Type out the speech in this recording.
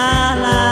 lá la.